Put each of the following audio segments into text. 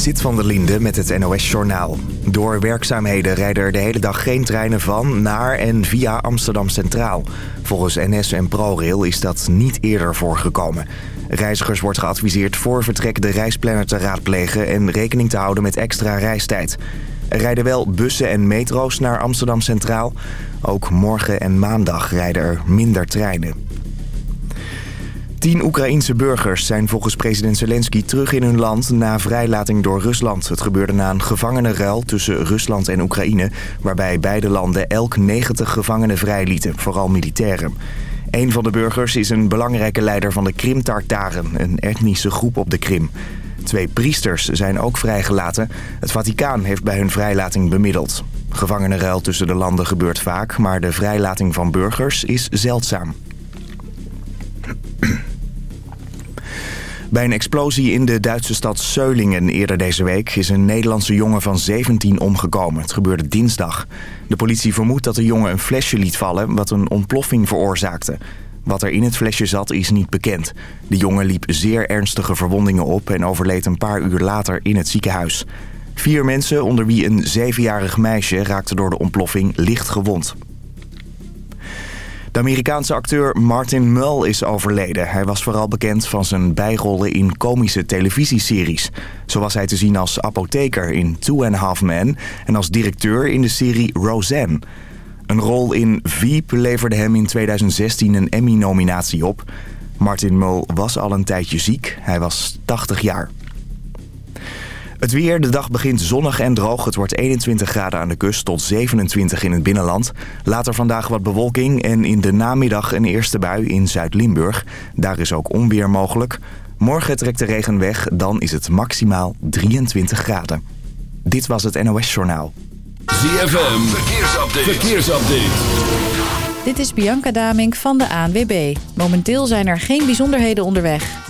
Zit van der Linde met het NOS-journaal. Door werkzaamheden rijden er de hele dag geen treinen van, naar en via Amsterdam Centraal. Volgens NS en ProRail is dat niet eerder voorgekomen. Reizigers wordt geadviseerd voor vertrek de reisplanner te raadplegen... en rekening te houden met extra reistijd. Er rijden wel bussen en metro's naar Amsterdam Centraal. Ook morgen en maandag rijden er minder treinen. Tien Oekraïense burgers zijn volgens president Zelensky terug in hun land na vrijlating door Rusland. Het gebeurde na een gevangenenruil tussen Rusland en Oekraïne... waarbij beide landen elk 90 gevangenen vrijlieten, vooral militairen. Een van de burgers is een belangrijke leider van de Krim-Tartaren, een etnische groep op de Krim. Twee priesters zijn ook vrijgelaten. Het Vaticaan heeft bij hun vrijlating bemiddeld. Gevangenenruil tussen de landen gebeurt vaak, maar de vrijlating van burgers is zeldzaam. Bij een explosie in de Duitse stad Seulingen eerder deze week... is een Nederlandse jongen van 17 omgekomen. Het gebeurde dinsdag. De politie vermoedt dat de jongen een flesje liet vallen... wat een ontploffing veroorzaakte. Wat er in het flesje zat is niet bekend. De jongen liep zeer ernstige verwondingen op... en overleed een paar uur later in het ziekenhuis. Vier mensen, onder wie een zevenjarig meisje... raakten door de ontploffing licht gewond. De Amerikaanse acteur Martin Mull is overleden. Hij was vooral bekend van zijn bijrollen in komische televisieseries. Zo was hij te zien als apotheker in Two and a Half Men... en als directeur in de serie Roseanne. Een rol in Veep leverde hem in 2016 een Emmy-nominatie op. Martin Mull was al een tijdje ziek. Hij was 80 jaar. Het weer, de dag begint zonnig en droog. Het wordt 21 graden aan de kust tot 27 in het binnenland. Later vandaag wat bewolking en in de namiddag een eerste bui in Zuid-Limburg. Daar is ook onweer mogelijk. Morgen trekt de regen weg, dan is het maximaal 23 graden. Dit was het NOS Journaal. ZFM, verkeersupdate. verkeersupdate. Dit is Bianca Damink van de ANWB. Momenteel zijn er geen bijzonderheden onderweg.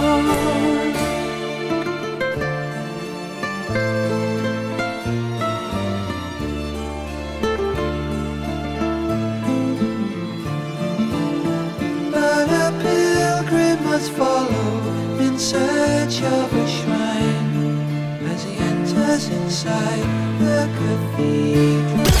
crowds follow in search of a shrine as he enters inside the cathedral.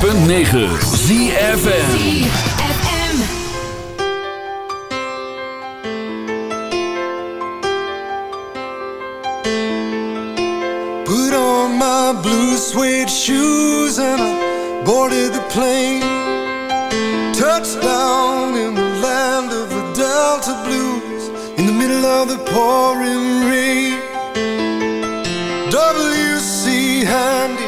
106.9 ZFM blue suede shoes and I boarded the plane. Touched down in the land of the Delta Blues in the middle of the pouring rain. W.C. Handy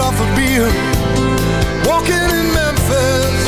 Off a Beale. Walking in Memphis,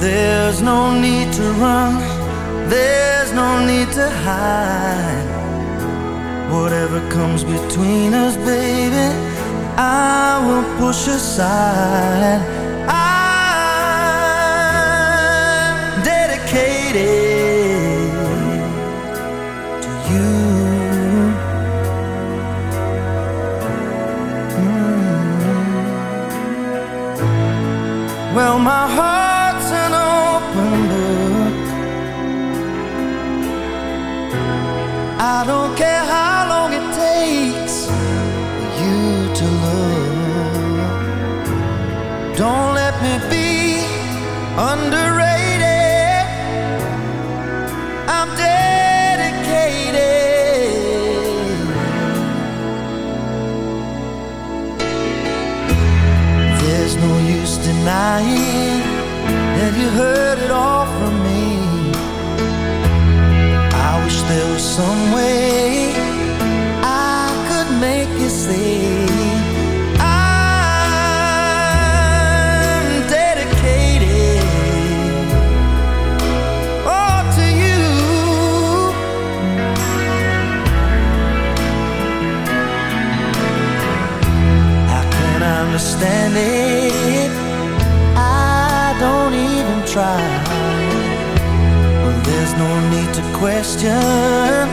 There's no need to run, there's no need to hide. Whatever comes between us, baby, I will push aside. I'm dedicated to you. Mm. Well, my heart's denying that you heard it all some way I could make you see. I'm dedicated, to you. Can understand it? I don't even try. Well, there's no need question.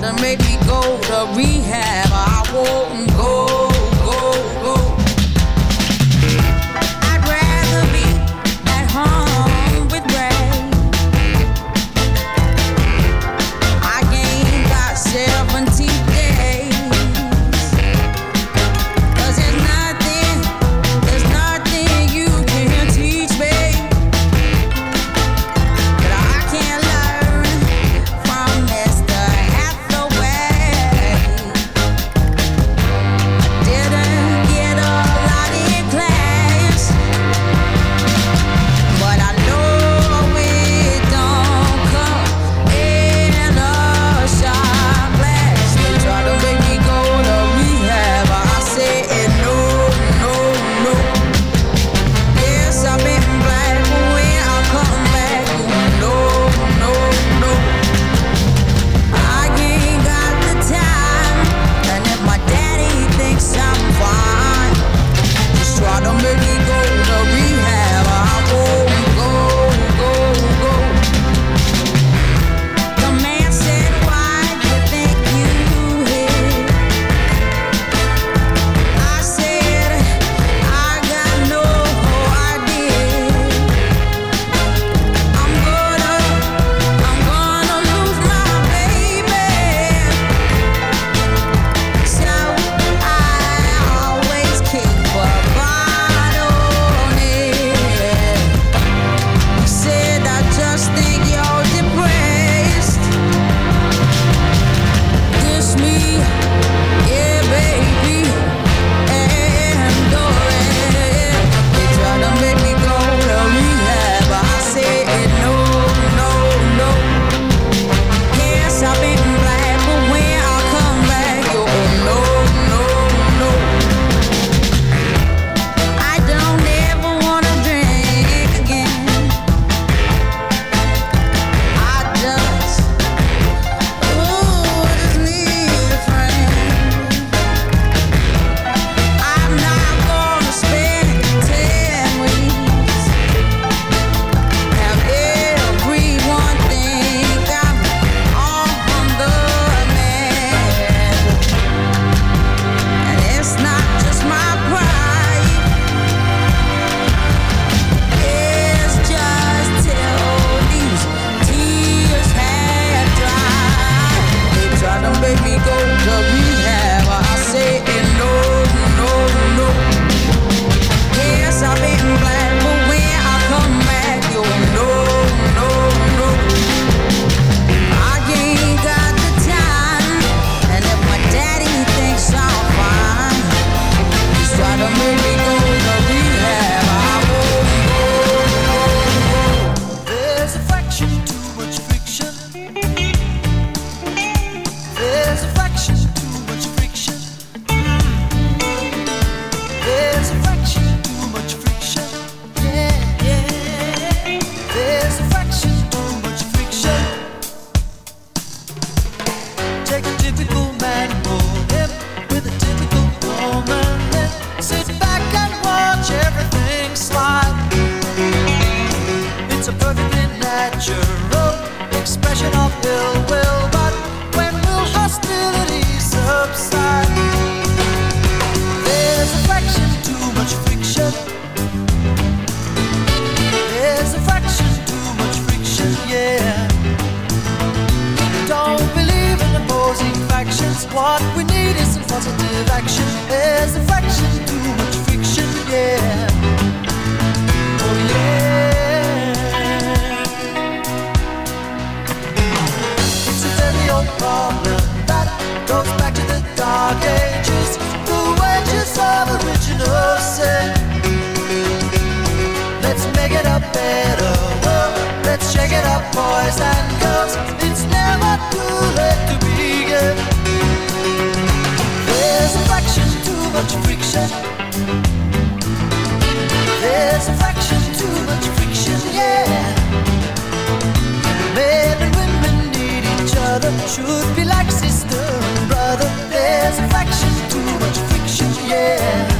Hathaway It's a perfectly natural expression of ill will. But when will hostility subside? There's a fraction too much friction. There's a fraction too much friction, yeah. Don't believe in opposing factions. What we need is some positive action. There's a fraction too much friction, yeah. Let's shake it up, boys and girls. It's never too late to begin. There's too much friction. There's too much friction, yeah. Men and women need each other. Should be like sister and brother. There's too much friction, yeah.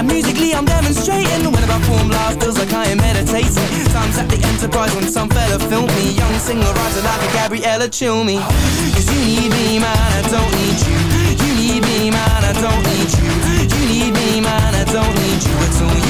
And musically I'm demonstrating When I perform live feels like I am meditating. Times at the Enterprise when some fella filmed me. Young singer-writer like a Gabriella Cilmi. Cause you need me man, I don't need you. You need me man, I don't need you. You need me man, I don't need you at all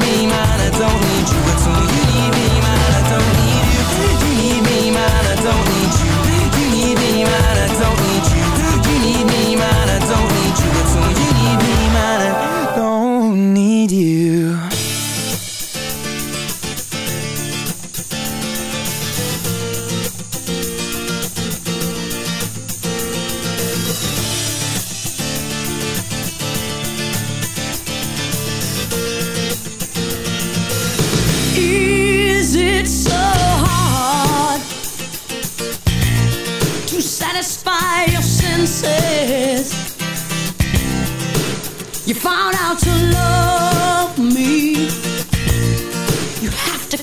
need you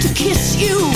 To kiss you